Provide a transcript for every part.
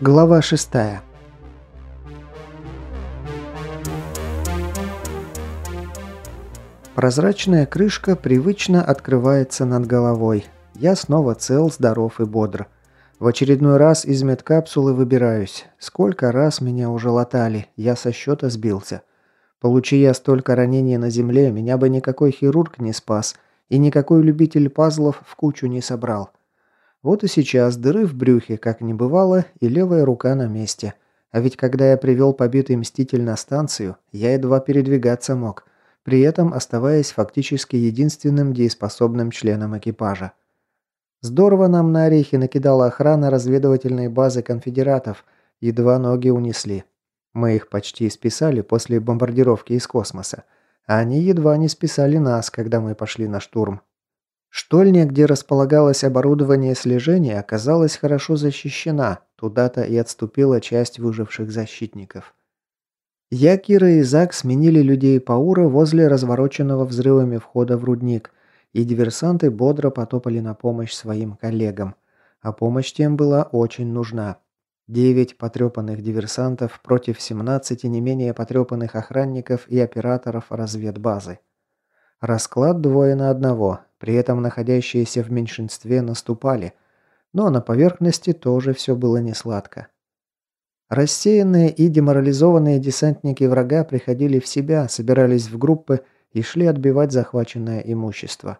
Глава 6. Прозрачная крышка привычно открывается над головой. Я снова цел, здоров и бодр. В очередной раз из медкапсулы выбираюсь. Сколько раз меня уже латали, я со счета сбился. Получи я столько ранений на земле, меня бы никакой хирург не спас, и никакой любитель пазлов в кучу не собрал. Вот и сейчас дыры в брюхе, как не бывало, и левая рука на месте. А ведь когда я привел побитый Мститель на станцию, я едва передвигаться мог, при этом оставаясь фактически единственным дееспособным членом экипажа. Здорово нам на орехи накидала охрана разведывательной базы конфедератов, едва ноги унесли. Мы их почти списали после бомбардировки из космоса, а они едва не списали нас, когда мы пошли на штурм. Штольня, где располагалось оборудование слежения, оказалась хорошо защищена, туда-то и отступила часть выживших защитников. Я, Кира и Зак сменили людей Паура возле развороченного взрывами входа в рудник, и диверсанты бодро потопали на помощь своим коллегам. А помощь тем была очень нужна. Девять потрепанных диверсантов против 17 не менее потрепанных охранников и операторов разведбазы. Расклад двое на одного, при этом находящиеся в меньшинстве наступали, но на поверхности тоже все было несладко. Рассеянные и деморализованные десантники врага приходили в себя, собирались в группы и шли отбивать захваченное имущество.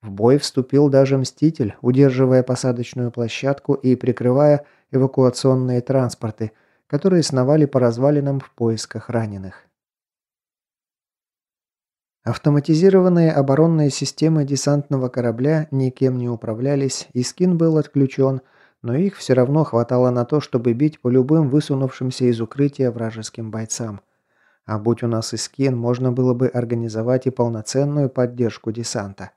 В бой вступил даже Мститель, удерживая посадочную площадку и прикрывая эвакуационные транспорты, которые сновали по развалинам в поисках раненых. Автоматизированные оборонные системы десантного корабля никем не управлялись, и скин был отключен, но их все равно хватало на то, чтобы бить по любым высунувшимся из укрытия вражеским бойцам. А будь у нас и скин, можно было бы организовать и полноценную поддержку десанта.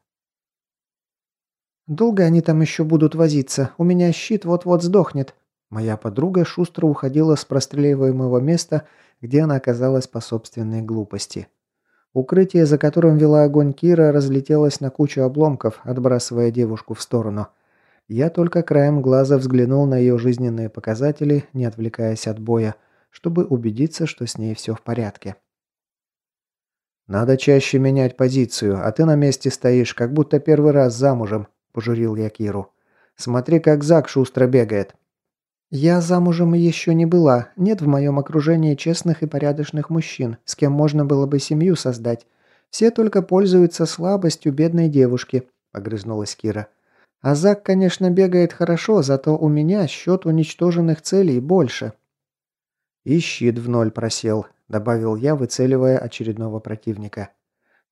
«Долго они там еще будут возиться? У меня щит вот-вот сдохнет». Моя подруга шустро уходила с простреливаемого места, где она оказалась по собственной глупости. Укрытие, за которым вела огонь Кира, разлетелось на кучу обломков, отбрасывая девушку в сторону. Я только краем глаза взглянул на ее жизненные показатели, не отвлекаясь от боя, чтобы убедиться, что с ней все в порядке. «Надо чаще менять позицию, а ты на месте стоишь, как будто первый раз замужем», – пожурил я Киру. «Смотри, как Зак шустро бегает». «Я замужем еще не была. Нет в моем окружении честных и порядочных мужчин, с кем можно было бы семью создать. Все только пользуются слабостью бедной девушки», – огрызнулась Кира. «А Зак, конечно, бегает хорошо, зато у меня счет уничтоженных целей больше». «И щит в ноль просел», – добавил я, выцеливая очередного противника.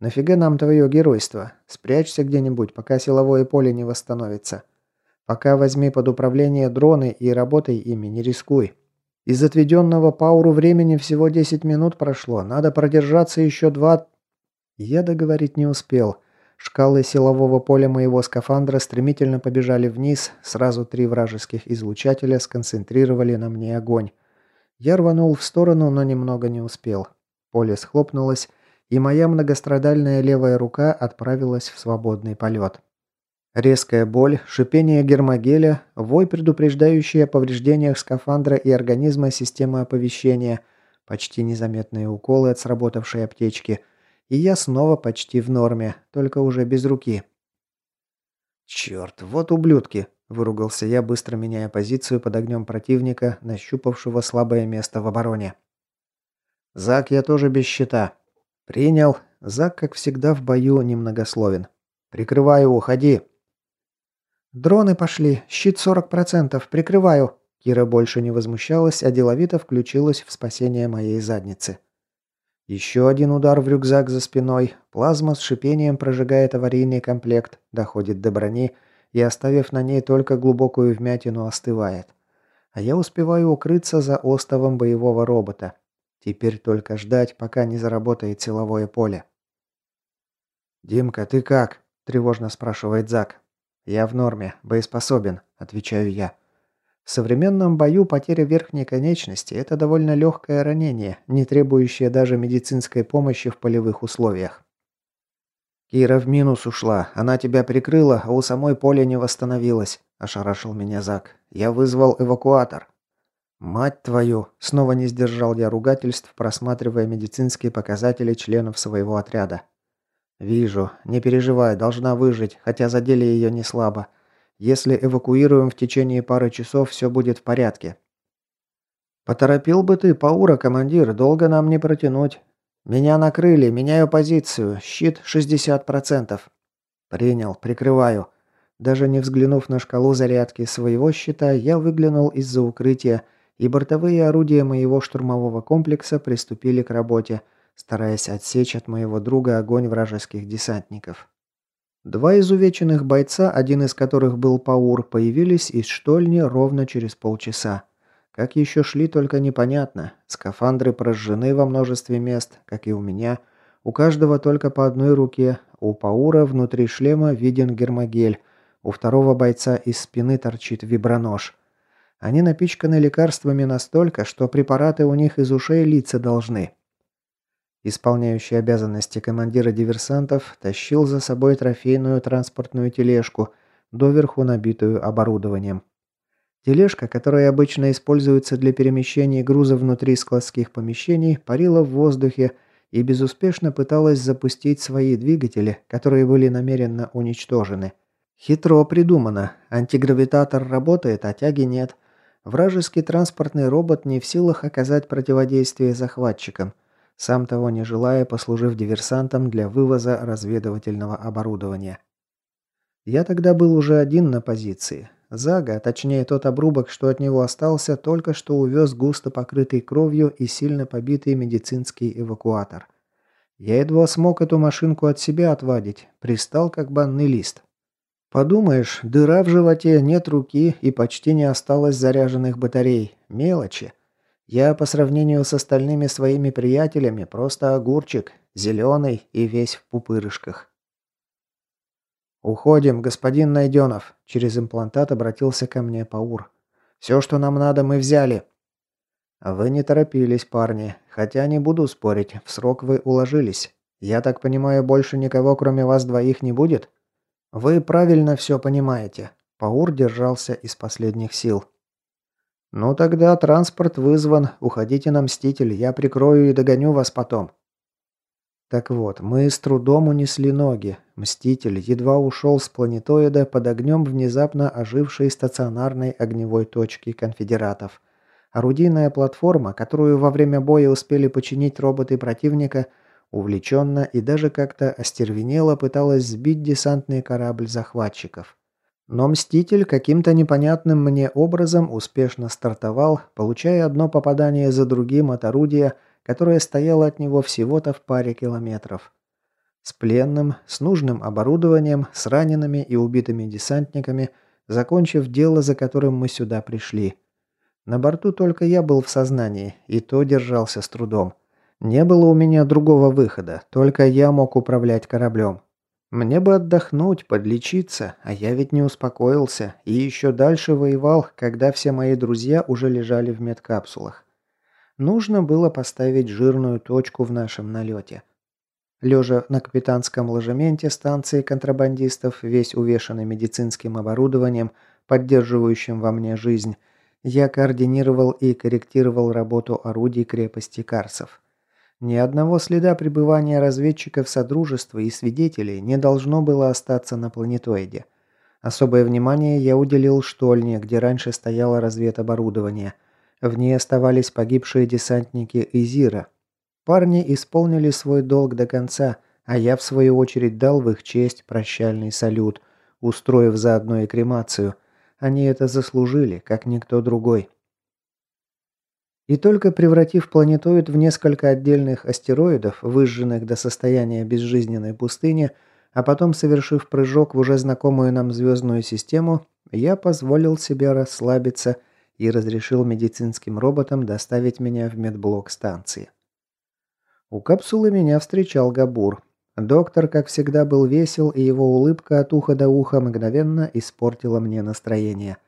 «Нафига нам твое геройство? Спрячься где-нибудь, пока силовое поле не восстановится». Пока возьми под управление дроны и работай ими, не рискуй. Из отведенного Пауру времени всего 10 минут прошло, надо продержаться еще два...» Я договорить не успел. Шкалы силового поля моего скафандра стремительно побежали вниз, сразу три вражеских излучателя сконцентрировали на мне огонь. Я рванул в сторону, но немного не успел. Поле схлопнулось, и моя многострадальная левая рука отправилась в свободный полет. Резкая боль, шипение гермогеля, вой, предупреждающий о повреждениях скафандра и организма системы оповещения, почти незаметные уколы от сработавшей аптечки, и я снова почти в норме, только уже без руки. «Черт, вот ублюдки!» – выругался я, быстро меняя позицию под огнем противника, нащупавшего слабое место в обороне. «Зак, я тоже без щита». «Принял». Зак, как всегда, в бою немногословен. «Прикрываю, уходи!» «Дроны пошли. Щит 40%. Прикрываю». Кира больше не возмущалась, а деловито включилась в спасение моей задницы. Еще один удар в рюкзак за спиной. Плазма с шипением прожигает аварийный комплект, доходит до брони и, оставив на ней только глубокую вмятину, остывает. А я успеваю укрыться за остовом боевого робота. Теперь только ждать, пока не заработает силовое поле. «Димка, ты как?» – тревожно спрашивает Зак. «Я в норме, боеспособен», – отвечаю я. В современном бою потеря верхней конечности – это довольно легкое ранение, не требующее даже медицинской помощи в полевых условиях. «Кира в минус ушла. Она тебя прикрыла, а у самой поле не восстановилось», – ошарашил меня Зак. «Я вызвал эвакуатор». «Мать твою!» – снова не сдержал я ругательств, просматривая медицинские показатели членов своего отряда. «Вижу. Не переживай, должна выжить, хотя задели ее не слабо. Если эвакуируем в течение пары часов, все будет в порядке». «Поторопил бы ты, Паура, командир, долго нам не протянуть. Меня накрыли, меняю позицию, щит 60%. Принял, прикрываю». Даже не взглянув на шкалу зарядки своего щита, я выглянул из-за укрытия – и бортовые орудия моего штурмового комплекса приступили к работе, стараясь отсечь от моего друга огонь вражеских десантников. Два изувеченных бойца, один из которых был Паур, появились из штольни ровно через полчаса. Как еще шли, только непонятно. Скафандры прожжены во множестве мест, как и у меня. У каждого только по одной руке. У Паура внутри шлема виден гермогель. У второго бойца из спины торчит вибронож. Они напичканы лекарствами настолько, что препараты у них из ушей литься должны. Исполняющий обязанности командира диверсантов тащил за собой трофейную транспортную тележку, доверху набитую оборудованием. Тележка, которая обычно используется для перемещения груза внутри складских помещений, парила в воздухе и безуспешно пыталась запустить свои двигатели, которые были намеренно уничтожены. Хитро придумано. Антигравитатор работает, а тяги нет – Вражеский транспортный робот не в силах оказать противодействие захватчикам, сам того не желая, послужив диверсантом для вывоза разведывательного оборудования. Я тогда был уже один на позиции. Зага, точнее тот обрубок, что от него остался, только что увез густо покрытый кровью и сильно побитый медицинский эвакуатор. Я едва смог эту машинку от себя отвадить, пристал как банный лист. Подумаешь, дыра в животе, нет руки и почти не осталось заряженных батарей. Мелочи. Я по сравнению с остальными своими приятелями просто огурчик, зеленый и весь в пупырышках. «Уходим, господин Найденов», – через имплантат обратился ко мне Паур. «Все, что нам надо, мы взяли». «Вы не торопились, парни. Хотя не буду спорить, в срок вы уложились. Я так понимаю, больше никого, кроме вас двоих, не будет?» «Вы правильно все понимаете». Паур держался из последних сил. «Ну тогда транспорт вызван. Уходите на Мститель. Я прикрою и догоню вас потом». Так вот, мы с трудом унесли ноги. Мститель едва ушел с планетоида под огнем внезапно ожившей стационарной огневой точки конфедератов. Орудийная платформа, которую во время боя успели починить роботы противника – Увлеченно и даже как-то остервенело пыталась сбить десантный корабль захватчиков. Но Мститель каким-то непонятным мне образом успешно стартовал, получая одно попадание за другим от орудия, которое стояло от него всего-то в паре километров. С пленным, с нужным оборудованием, с ранеными и убитыми десантниками, закончив дело, за которым мы сюда пришли. На борту только я был в сознании, и то держался с трудом. Не было у меня другого выхода, только я мог управлять кораблем. Мне бы отдохнуть, подлечиться, а я ведь не успокоился и еще дальше воевал, когда все мои друзья уже лежали в медкапсулах. Нужно было поставить жирную точку в нашем налете. Лежа на капитанском ложементе станции контрабандистов, весь увешанный медицинским оборудованием, поддерживающим во мне жизнь, я координировал и корректировал работу орудий крепости Карсов. Ни одного следа пребывания разведчиков Содружества и свидетелей не должно было остаться на планетоиде. Особое внимание я уделил штольне, где раньше стояло разведоборудование. В ней оставались погибшие десантники Изира. Парни исполнили свой долг до конца, а я в свою очередь дал в их честь прощальный салют, устроив заодно и кремацию. Они это заслужили, как никто другой. И только превратив планетоид в несколько отдельных астероидов, выжженных до состояния безжизненной пустыни, а потом совершив прыжок в уже знакомую нам звездную систему, я позволил себе расслабиться и разрешил медицинским роботам доставить меня в медблок станции. У капсулы меня встречал Габур. Доктор, как всегда, был весел, и его улыбка от уха до уха мгновенно испортила мне настроение –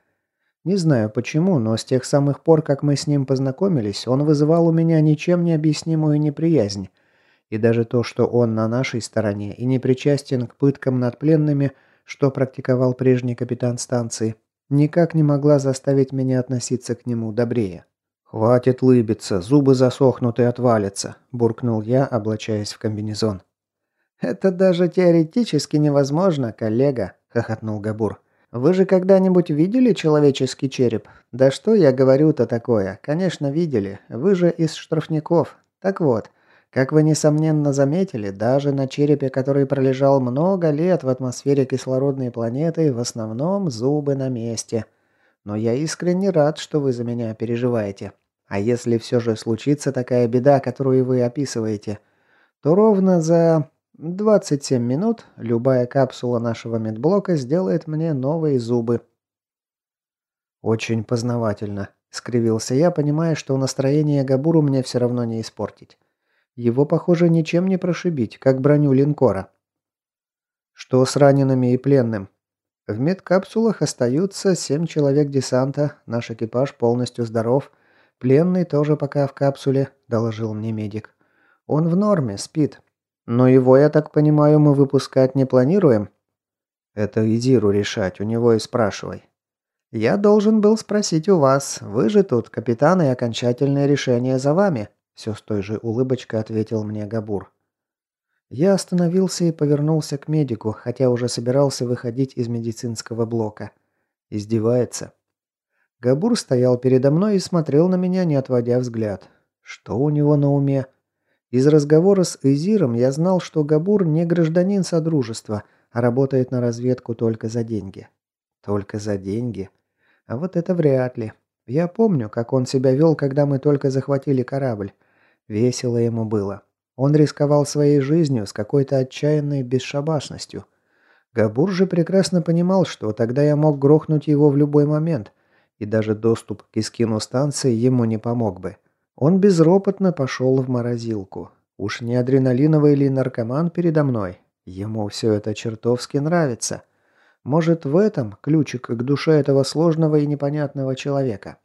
не знаю почему, но с тех самых пор, как мы с ним познакомились, он вызывал у меня ничем не объяснимую неприязнь. И даже то, что он на нашей стороне и не причастен к пыткам над пленными, что практиковал прежний капитан станции, никак не могла заставить меня относиться к нему добрее. «Хватит лыбиться, зубы засохнут и отвалятся», – буркнул я, облачаясь в комбинезон. «Это даже теоретически невозможно, коллега», – хохотнул Габур. «Вы же когда-нибудь видели человеческий череп? Да что я говорю-то такое? Конечно, видели. Вы же из штрафников. Так вот, как вы несомненно заметили, даже на черепе, который пролежал много лет в атмосфере кислородной планеты, в основном зубы на месте. Но я искренне рад, что вы за меня переживаете. А если все же случится такая беда, которую вы описываете, то ровно за 27 минут любая капсула нашего медблока сделает мне новые зубы. Очень познавательно, скривился я, понимая, что настроение Габуру мне все равно не испортить. Его, похоже, ничем не прошибить, как броню линкора. Что с ранеными и пленным? В медкапсулах остаются семь человек десанта, наш экипаж полностью здоров, пленный тоже пока в капсуле, доложил мне медик. Он в норме, спит, но его, я так понимаю, мы выпускать не планируем? Это Изиру решать, у него и спрашивай. Я должен был спросить у вас. Вы же тут капитан, и окончательное решение за вами. Все с той же улыбочкой ответил мне Габур. Я остановился и повернулся к медику, хотя уже собирался выходить из медицинского блока. Издевается. Габур стоял передо мной и смотрел на меня, не отводя взгляд. Что у него на уме? Из разговора с Эзиром я знал, что Габур не гражданин Содружества, а работает на разведку только за деньги. Только за деньги? А вот это вряд ли. Я помню, как он себя вел, когда мы только захватили корабль. Весело ему было. Он рисковал своей жизнью с какой-то отчаянной бесшабашностью. Габур же прекрасно понимал, что тогда я мог грохнуть его в любой момент, и даже доступ к Искину станции ему не помог бы. Он безропотно пошел в морозилку. Уж не адреналиновый ли наркоман передо мной? Ему все это чертовски нравится. Может, в этом ключик к душе этого сложного и непонятного человека?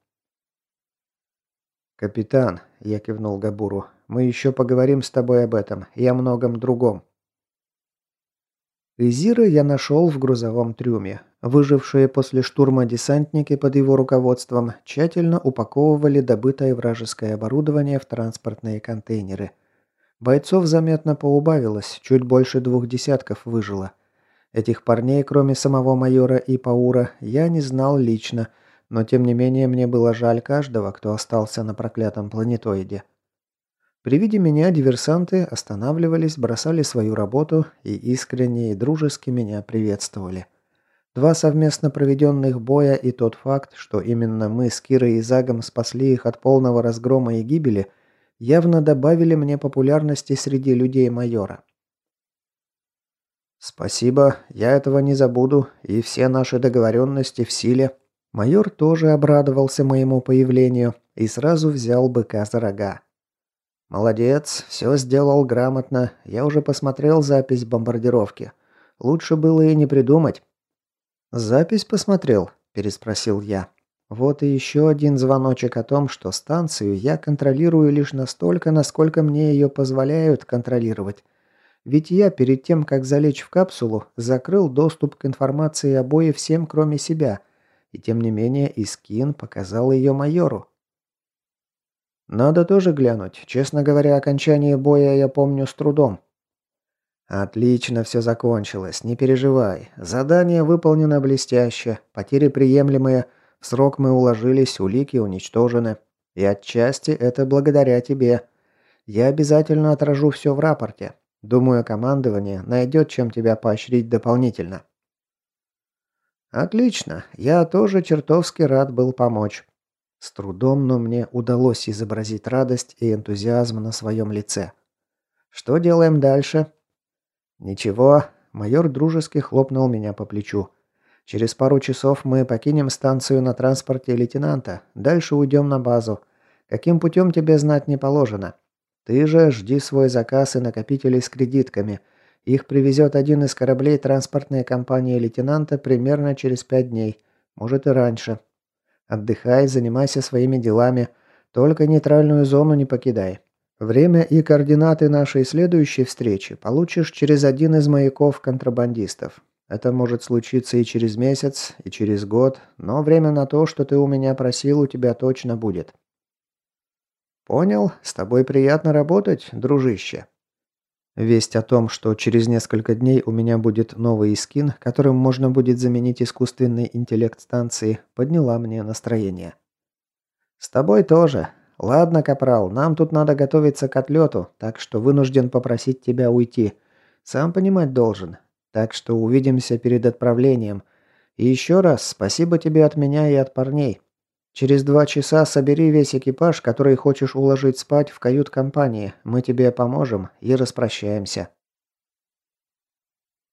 «Капитан», — я кивнул Габуру, — «мы еще поговорим с тобой об этом и о многом другом». Изира я нашел в грузовом трюме. Выжившие после штурма десантники под его руководством тщательно упаковывали добытое вражеское оборудование в транспортные контейнеры. Бойцов заметно поубавилось, чуть больше двух десятков выжило. Этих парней, кроме самого майора и Паура, я не знал лично, но тем не менее мне было жаль каждого, кто остался на проклятом планетоиде. При виде меня диверсанты останавливались, бросали свою работу и искренне и дружески меня приветствовали. Два совместно проведенных боя и тот факт, что именно мы с Кирой и Загом спасли их от полного разгрома и гибели, явно добавили мне популярности среди людей майора. «Спасибо, я этого не забуду, и все наши договоренности в силе». Майор тоже обрадовался моему появлению и сразу взял быка за рога. «Молодец, все сделал грамотно. Я уже посмотрел запись бомбардировки. Лучше было и не придумать». «Запись посмотрел?» – переспросил я. «Вот и еще один звоночек о том, что станцию я контролирую лишь настолько, насколько мне ее позволяют контролировать. Ведь я перед тем, как залечь в капсулу, закрыл доступ к информации о всем, кроме себя. И тем не менее Искин показал ее майору. Надо тоже глянуть. Честно говоря, окончание боя я помню с трудом. Отлично все закончилось, не переживай. Задание выполнено блестяще, потери приемлемые, в срок мы уложились, улики уничтожены. И отчасти это благодаря тебе. Я обязательно отражу все в рапорте. Думаю, командование найдет, чем тебя поощрить дополнительно. Отлично, я тоже чертовски рад был помочь. С трудом, но мне удалось изобразить радость и энтузиазм на своем лице. «Что делаем дальше?» «Ничего», – майор дружески хлопнул меня по плечу. «Через пару часов мы покинем станцию на транспорте лейтенанта. Дальше уйдем на базу. Каким путем тебе знать не положено. Ты же жди свой заказ и накопители с кредитками. Их привезет один из кораблей транспортной компании лейтенанта примерно через пять дней. Может и раньше. Отдыхай, занимайся своими делами. Только нейтральную зону не покидай. Время и координаты нашей следующей встречи получишь через один из маяков контрабандистов. Это может случиться и через месяц, и через год, но время на то, что ты у меня просил, у тебя точно будет. «Понял, с тобой приятно работать, дружище». Весть о том, что через несколько дней у меня будет новый скин, которым можно будет заменить искусственный интеллект станции, подняла мне настроение. «С тобой тоже. Ладно, Капрал, нам тут надо готовиться к отлету, так что вынужден попросить тебя уйти. Сам понимать должен. Так что увидимся перед отправлением. И еще раз спасибо тебе от меня и от парней. Через два часа собери весь экипаж, который хочешь уложить спать в кают-компании. Мы тебе поможем и распрощаемся.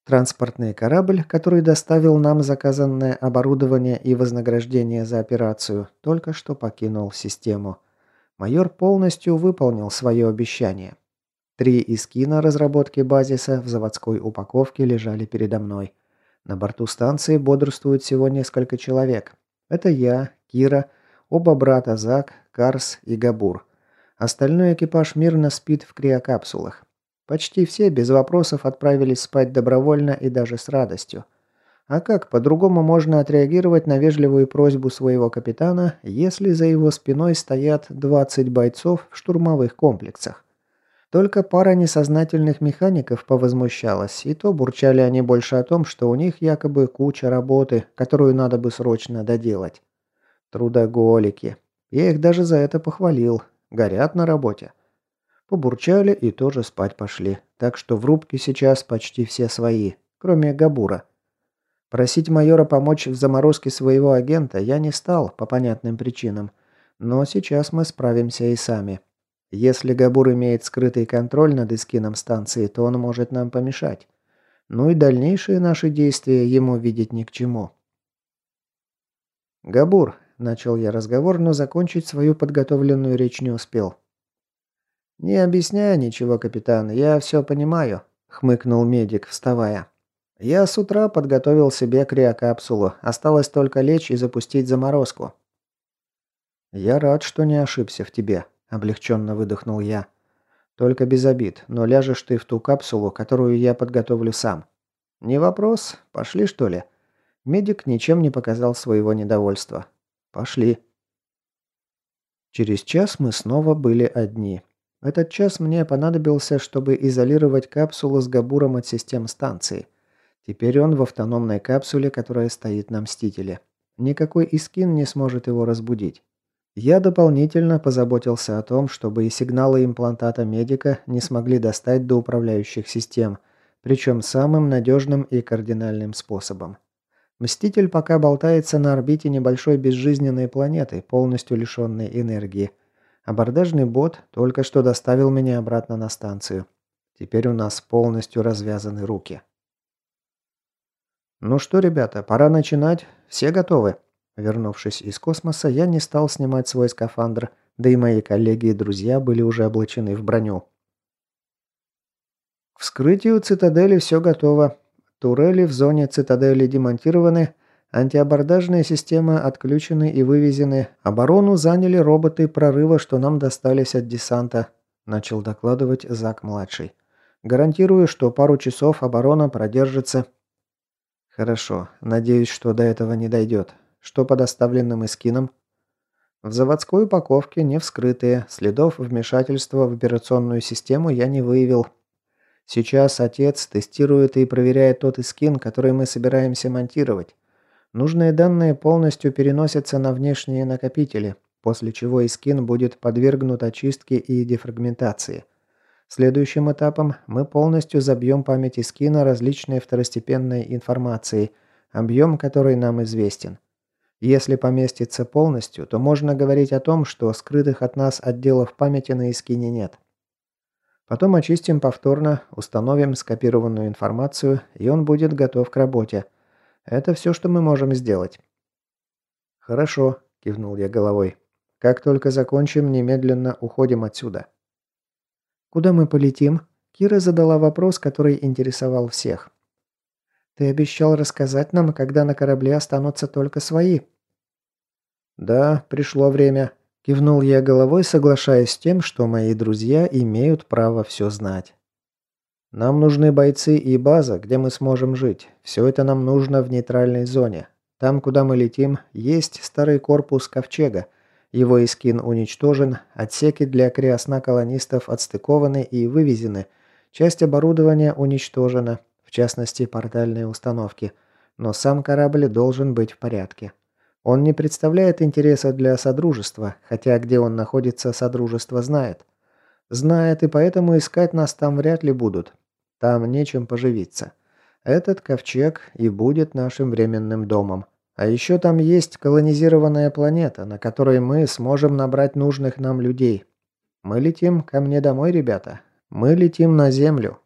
Транспортный корабль, который доставил нам заказанное оборудование и вознаграждение за операцию, только что покинул систему. Майор полностью выполнил свое обещание. Три искина разработки базиса в заводской упаковке лежали передо мной. На борту станции бодрствует всего несколько человек. Это я, Кира, оба брата Зак, Карс и Габур. Остальной экипаж мирно спит в криокапсулах. Почти все без вопросов отправились спать добровольно и даже с радостью. А как по-другому можно отреагировать на вежливую просьбу своего капитана, если за его спиной стоят 20 бойцов в штурмовых комплексах? Только пара несознательных механиков повозмущалась, и то бурчали они больше о том, что у них якобы куча работы, которую надо бы срочно доделать. Трудоголики. Я их даже за это похвалил. Горят на работе. Побурчали и тоже спать пошли. Так что в рубке сейчас почти все свои, кроме Габура. Просить майора помочь в заморозке своего агента я не стал, по понятным причинам. Но сейчас мы справимся и сами. Если Габур имеет скрытый контроль над эскином станции, то он может нам помешать. Ну и дальнейшие наши действия ему видеть ни к чему. «Габур, Начал я разговор, но закончить свою подготовленную речь не успел. «Не объясняй ничего, капитан, я все понимаю», — хмыкнул медик, вставая. «Я с утра подготовил себе криокапсулу, осталось только лечь и запустить заморозку». «Я рад, что не ошибся в тебе», — облегченно выдохнул я. «Только без обид, но ляжешь ты в ту капсулу, которую я подготовлю сам». «Не вопрос. Пошли, что ли?» Медик ничем не показал своего недовольства. Пошли. Через час мы снова были одни. Этот час мне понадобился, чтобы изолировать капсулу с Габуром от систем станции. Теперь он в автономной капсуле, которая стоит на Мстителе. Никакой Искин не сможет его разбудить. Я дополнительно позаботился о том, чтобы и сигналы имплантата медика не смогли достать до управляющих систем, причем самым надежным и кардинальным способом. Мститель пока болтается на орбите небольшой безжизненной планеты, полностью лишенной энергии. Абордажный бот только что доставил меня обратно на станцию. Теперь у нас полностью развязаны руки. «Ну что, ребята, пора начинать. Все готовы?» Вернувшись из космоса, я не стал снимать свой скафандр, да и мои коллеги и друзья были уже облачены в броню. К вскрытию цитадели все готово. Турели в зоне цитадели демонтированы, антиабордажные системы отключены и вывезены. Оборону заняли роботы прорыва, что нам достались от десанта, начал докладывать Зак-младший. Гарантирую, что пару часов оборона продержится. Хорошо. Надеюсь, что до этого не дойдет. Что по доставленным эскинам? В заводской упаковке не вскрытые. Следов вмешательства в операционную систему я не выявил. Сейчас отец тестирует и проверяет тот искин, который мы собираемся монтировать. Нужные данные полностью переносятся на внешние накопители, после чего искин будет подвергнут очистке и дефрагментации. Следующим этапом мы полностью забьем память искина различной второстепенной информацией, объем которой нам известен. Если поместится полностью, то можно говорить о том, что скрытых от нас отделов памяти на искине нет. Потом очистим повторно, установим скопированную информацию, и он будет готов к работе. Это все, что мы можем сделать». «Хорошо», – кивнул я головой. «Как только закончим, немедленно уходим отсюда». «Куда мы полетим?» Кира задала вопрос, который интересовал всех. «Ты обещал рассказать нам, когда на корабле останутся только свои». «Да, пришло время», Кивнул я головой, соглашаясь с тем, что мои друзья имеют право все знать. Нам нужны бойцы и база, где мы сможем жить. Все это нам нужно в нейтральной зоне. Там, куда мы летим, есть старый корпус ковчега. Его искин уничтожен, отсеки для криосна колонистов отстыкованы и вывезены, часть оборудования уничтожена, в частности портальные установки, но сам корабль должен быть в порядке. Он не представляет интереса для Содружества, хотя где он находится, Содружество знает. Знает, и поэтому искать нас там вряд ли будут. Там нечем поживиться. Этот ковчег и будет нашим временным домом. А еще там есть колонизированная планета, на которой мы сможем набрать нужных нам людей. Мы летим ко мне домой, ребята. Мы летим на Землю.